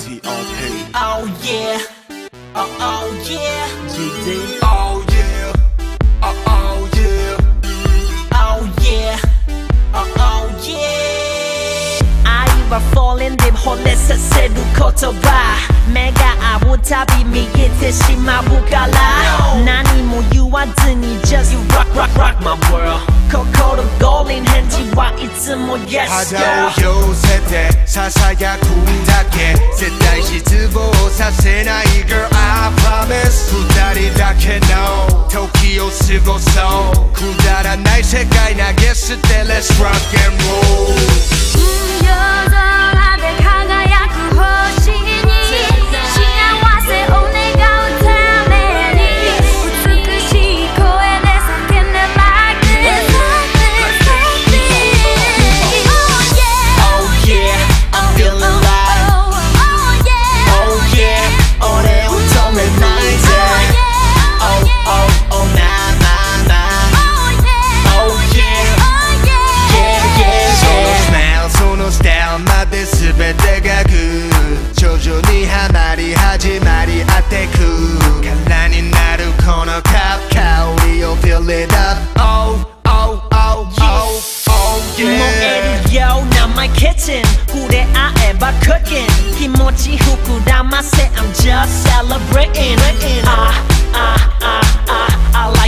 T.O.P. Oh yeah, oh oh yeah, GD. Oh yeah, oh oh yeah. oh yeah, oh oh yeah. 아이와 falling 딥 홀레서 세루 코토바 내가 아무타 비미게 대시마 부갈라 난이 모유와드니 just you rock rock rock my world 肌を寄せてささやくんだけ絶対失望させない Girl I promise 二人だけの時を過ごそう。くだらない世界投げ捨て。Let's rock and roll Kimochi I'm just celebrating. Ah, ah, ah, ah, ah I like